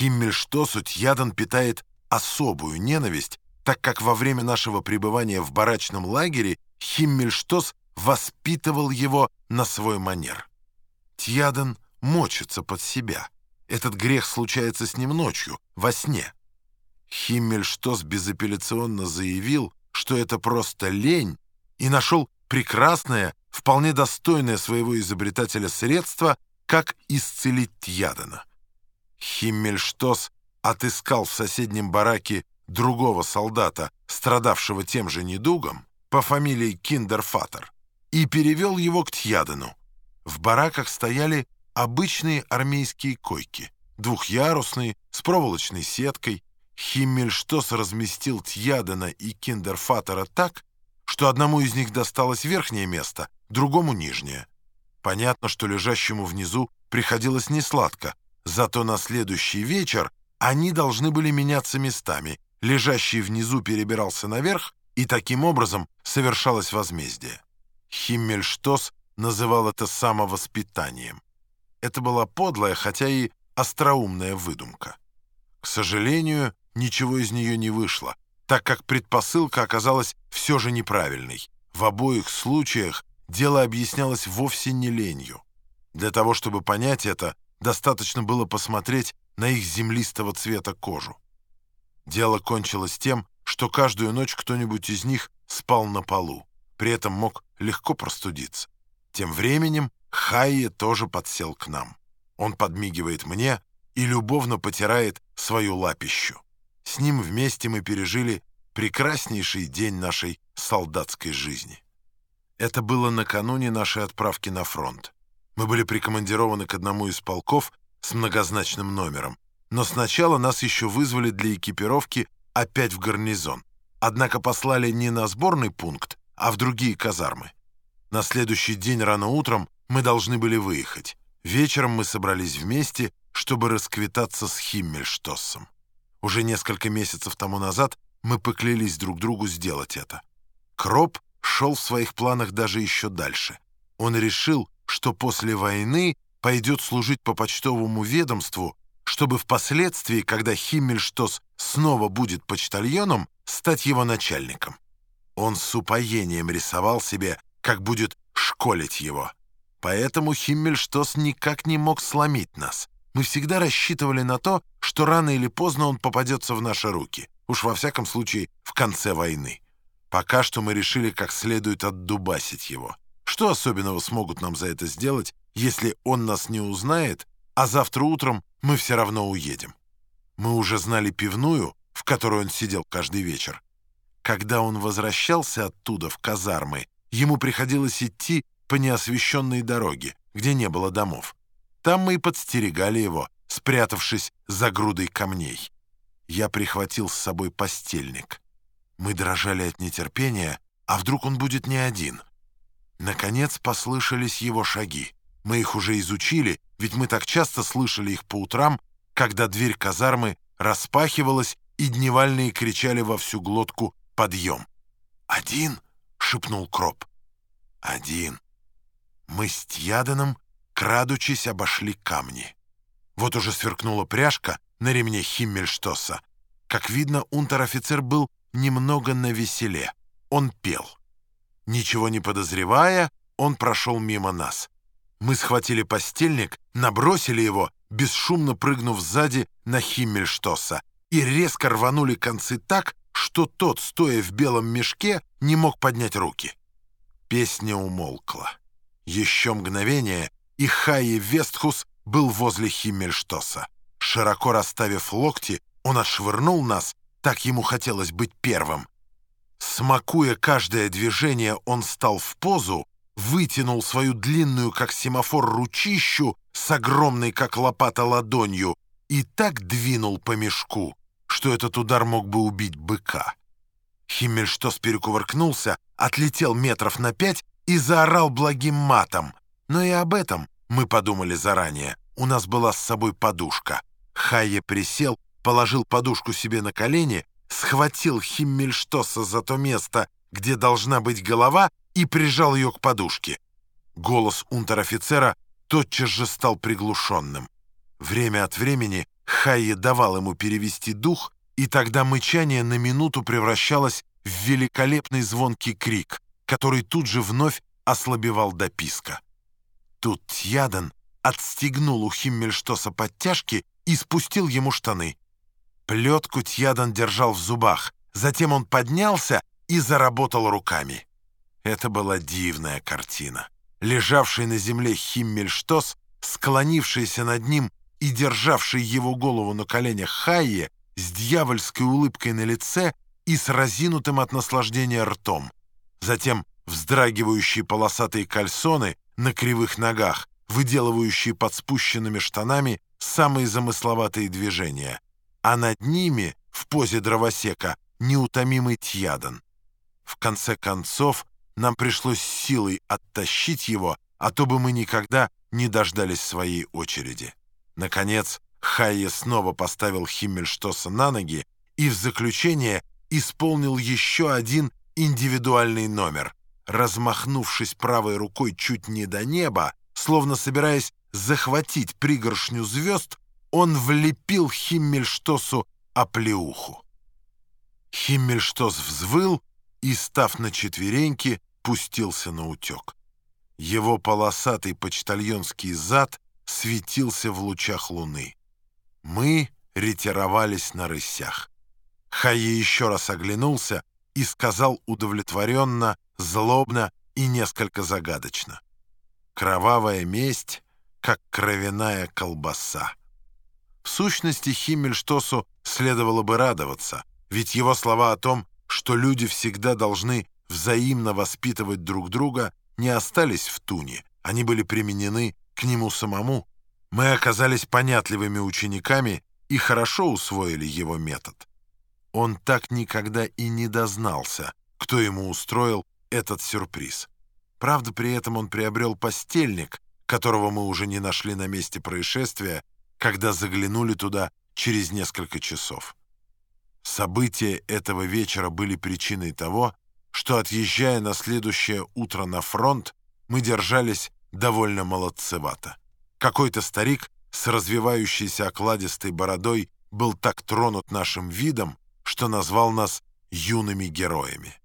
Химмельштосу Тьядан питает особую ненависть, так как во время нашего пребывания в барачном лагере Химмельштос воспитывал его на свой манер. Тьядан мочится под себя. Этот грех случается с ним ночью, во сне. Химмельштос безапелляционно заявил, что это просто лень, и нашел прекрасное, вполне достойное своего изобретателя средство, как исцелить Тьядана. Химмельштос отыскал в соседнем бараке другого солдата, страдавшего тем же недугом, по фамилии Киндерфатер, и перевел его к Тьядену. В бараках стояли обычные армейские койки, двухъярусные, с проволочной сеткой. Химмельштос разместил Тьядена и Киндерфатера так, что одному из них досталось верхнее место, другому — нижнее. Понятно, что лежащему внизу приходилось несладко, зато на следующий вечер они должны были меняться местами. Лежащий внизу перебирался наверх, и таким образом совершалось возмездие. Химмельштос называл это самовоспитанием. Это была подлая, хотя и остроумная выдумка. К сожалению, ничего из нее не вышло, так как предпосылка оказалась все же неправильной. В обоих случаях дело объяснялось вовсе не ленью. Для того, чтобы понять это, достаточно было посмотреть на их землистого цвета кожу. Дело кончилось тем, что каждую ночь кто-нибудь из них спал на полу, при этом мог легко простудиться. Тем временем Хайе тоже подсел к нам. Он подмигивает мне и любовно потирает свою лапищу. С ним вместе мы пережили прекраснейший день нашей солдатской жизни. Это было накануне нашей отправки на фронт. Мы были прикомандированы к одному из полков с многозначным номером, но сначала нас еще вызвали для экипировки опять в гарнизон. Однако послали не на сборный пункт, а в другие казармы. На следующий день рано утром мы должны были выехать. Вечером мы собрались вместе, чтобы расквитаться с Химмельштоссом. Уже несколько месяцев тому назад мы поклялись друг другу сделать это. Кроп шел в своих планах даже еще дальше. Он решил, что после войны пойдет служить по почтовому ведомству, чтобы впоследствии, когда Химмельштос снова будет почтальоном, стать его начальником. Он с упоением рисовал себе, как будет школить его. Поэтому Химмельштос никак не мог сломить нас. Мы всегда рассчитывали на то, что рано или поздно он попадется в наши руки. Уж во всяком случае, в конце войны. Пока что мы решили как следует отдубасить его. Что особенного смогут нам за это сделать, если он нас не узнает, а завтра утром мы все равно уедем? Мы уже знали пивную, в которой он сидел каждый вечер. Когда он возвращался оттуда, в казармы, ему приходилось идти по неосвещенной дороге, где не было домов. Там мы и подстерегали его, спрятавшись за грудой камней. Я прихватил с собой постельник. Мы дрожали от нетерпения, а вдруг он будет не один — Наконец послышались его шаги. Мы их уже изучили, ведь мы так часто слышали их по утрам, когда дверь казармы распахивалась, и дневальные кричали во всю глотку «Подъем!» «Один?» — шепнул Кроп. «Один». Мы с Тьяденом, крадучись, обошли камни. Вот уже сверкнула пряжка на ремне Химмельштоса. Как видно, унтер-офицер был немного навеселе. Он пел. Ничего не подозревая, он прошел мимо нас. Мы схватили постельник, набросили его, бесшумно прыгнув сзади на Химмельштоса, и резко рванули концы так, что тот, стоя в белом мешке, не мог поднять руки. Песня умолкла. Еще мгновение, и Хайе Вестхус был возле Химмельштоса. Широко расставив локти, он отшвырнул нас, так ему хотелось быть первым, Смакуя каждое движение, он стал в позу, вытянул свою длинную, как семафор, ручищу с огромной, как лопата, ладонью и так двинул по мешку, что этот удар мог бы убить быка. Химмельштос перекувыркнулся, отлетел метров на пять и заорал благим матом. Но и об этом мы подумали заранее. У нас была с собой подушка. Хайе присел, положил подушку себе на колени схватил Химмельштоса за то место, где должна быть голова, и прижал ее к подушке. Голос унтер-офицера тотчас же стал приглушенным. Время от времени Хайе давал ему перевести дух, и тогда мычание на минуту превращалось в великолепный звонкий крик, который тут же вновь ослабевал до писка. Тут Тьядан отстегнул у Химмельштоса подтяжки и спустил ему штаны. Плетку Тьядан держал в зубах, затем он поднялся и заработал руками. Это была дивная картина. Лежавший на земле Химмельштос, склонившийся над ним и державший его голову на коленях Хайе, с дьявольской улыбкой на лице и с разинутым от наслаждения ртом. Затем вздрагивающие полосатые кальсоны на кривых ногах, выделывающие под спущенными штанами самые замысловатые движения, а над ними, в позе дровосека, неутомимый Тьядан. В конце концов, нам пришлось силой оттащить его, а то бы мы никогда не дождались своей очереди. Наконец, Хайе снова поставил Химмельштоса на ноги и в заключение исполнил еще один индивидуальный номер. Размахнувшись правой рукой чуть не до неба, словно собираясь захватить пригоршню звезд, он влепил Химмельштосу оплеуху. Химмельштос взвыл и, став на четвереньки, пустился на утек. Его полосатый почтальонский зад светился в лучах луны. Мы ретировались на рысях. Хайе еще раз оглянулся и сказал удовлетворенно, злобно и несколько загадочно. Кровавая месть, как кровяная колбаса. В сущности, Химмельштосу следовало бы радоваться, ведь его слова о том, что люди всегда должны взаимно воспитывать друг друга, не остались в туне, они были применены к нему самому. Мы оказались понятливыми учениками и хорошо усвоили его метод. Он так никогда и не дознался, кто ему устроил этот сюрприз. Правда, при этом он приобрел постельник, которого мы уже не нашли на месте происшествия, когда заглянули туда через несколько часов. События этого вечера были причиной того, что, отъезжая на следующее утро на фронт, мы держались довольно молодцевато. Какой-то старик с развивающейся окладистой бородой был так тронут нашим видом, что назвал нас юными героями.